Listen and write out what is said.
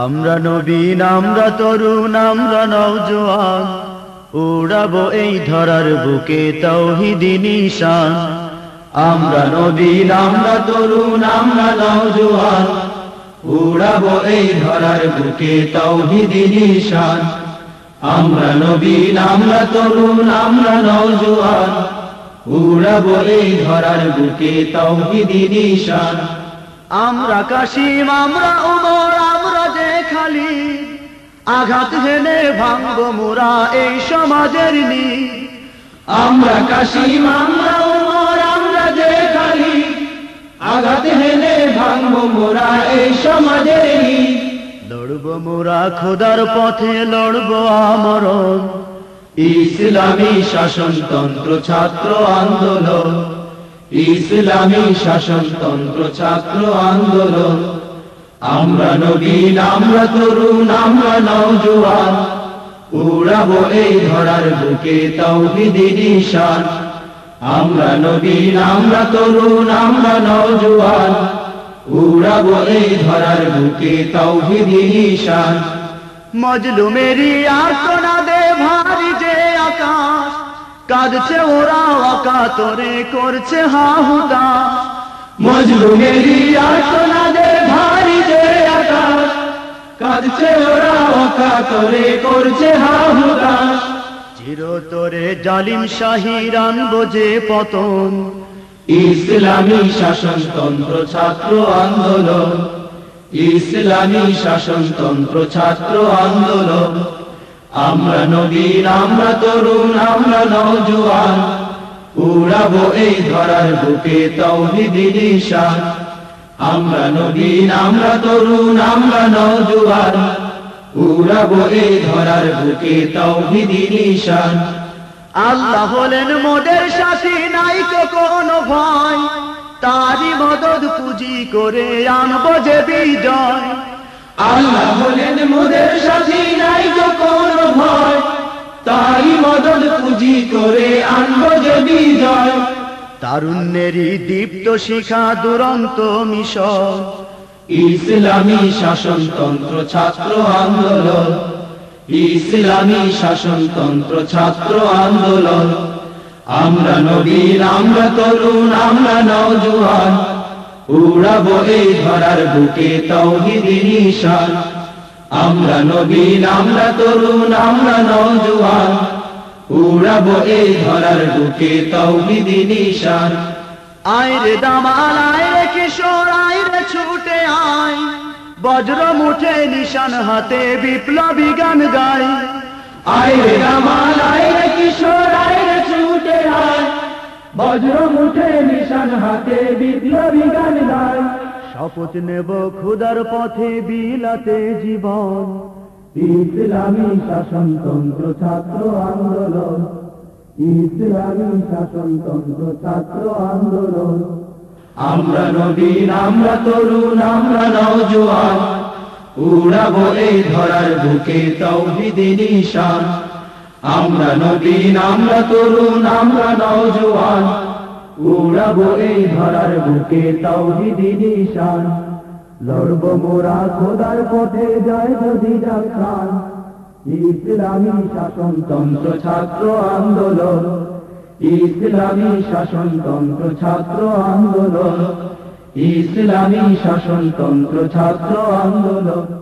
আমরা নবীন আমরা তরুণ, আমরা নওজোয়ান উড়াবো এই ধরার বুকে তৌহিদি নিশান। আমরা নবীন আমরা তরুণ, আমরা নওজোয়ান উড়াবো এই ধরার বুকে তৌহিদি নিশান। আমরা নবীন আমরা তরুণ, আমরা নওজোয়ান উড়াবো এই ধরার বুকে তৌহিদি নিশান। আমরা কাশিম, আমরা উমর আঘাত হেনে ভাঙ্গ মোরা এই সমাজের নি আমরা আমরা উমর, আমরা যে খালি। আঘাত হেনে ভাঙ্গ মোরা এই সমাজের নি লড়ব মোরা খোদার পথে, লড়ব আমরণ। ইসলামী শাসনতন্ত্র ছাত্র আন্দোলন। ইসলামী শাসনতন্ত্র ছাত্র আন্দোলন। আমরা নবীন আমরা তরুণ, আমরা নওজোয়ান উড়াবো এই ধরার বুকে তৌহিদি নিশান। আমরা নবীন আমরা তরুণ, আমরা নওজোয়ান উড়াবো এই ধরার বুকে তৌহিদি নিশান। মজলুমেরি আর্তনাদে ভারী যে আকাশ। কাঁদছে ওরা অকাতরে, করছে হাহুদা মজলুমেরি আর্তনাদে ভারী যে আকাশ কাঁদছে ওরা অকাতরে করছে হাহুদা চিরতরে জালিম শাহির আনব যে পতন। ইসলামী শাসনতন্ত্র ছাত্র আন্দোলন। ইসলামী শাসনতন্ত্র ছাত্র আন্দোলন। আমরা নবীন আমরা তরুণ আমরা নওজোয়ান। উড়াবো এই ধরার বুকে তৌহিদি নিশান। আমরা নবীন আমরা তরুণ আমরা নওজোয়ান উড়াবো এই ধরার বুকে তৌহিদি নিশান। আল্লাহ হলেন মোদের সাথী নাই তো কোনো ভয়। তারই মদত পুঁজি করে আনব যে বিজয়। আল্লাহ হলেন মোদের সাথী নাই তো কোনো ভয়। তারই মদত পুঁজি করে আনব যে বিজয়। তারুণ্যেরই দীপ্ত শিখা দুরন্ত মিশন ইসলামী শাসনতন্ত্র ছাত্র আন্দোলন। ইসলামী শাসনতন্ত্র ছাত্র আন্দোলন। আমরা নবীন আমরা তরুণ, আমরা নওজোয়ান। উড়াবো এই ধরার বুকে তৌহিদি আমরা নবীন, আমরা তরুণ, আমরা নওজোয়ান। উড়াবো এই ধরার বুকে তৌহিদি নিশান। আইরে দামাল আইরে কিশোর আইরে ছুটে আয়। বজ্র মুঠে নিশান হাতে বিপ্লবী গান গাই আইরে দামাল আইরে কিশোর আইরে ছুটে আয়। বজ্র মুঠে নিশান হাতে বিপ্লবী গান গাই শপথ নেব খুদার পথে বিলাতে জীবন। ইসলামী শাসনতন্ত্র ছাত্র আন্দোলন। ইসলামী শাসনতন্ত্র ছাত্র আন্দোলন। আমরা নবীন, আমরা তরুণ, আমরা নওজোয়ান। উড়াবো এই ধরার বুকে তৌহিদি নিশান। আমরা নবীন, আমরা তরুণ, আমরা নওজোয়ান। উড়াবো এই ধরার বুকে তৌহিদি নিশান। লড়ব মোরা খোদার পথে যায় যদি যান ইসলামী শাসনতন্ত্র ছাত্র আন্দোলন। ইসলামী শাসনতন্ত্র ছাত্র আন্দোলন। ইসলামী শাসনতন্ত্র ছাত্র আন্দোলন।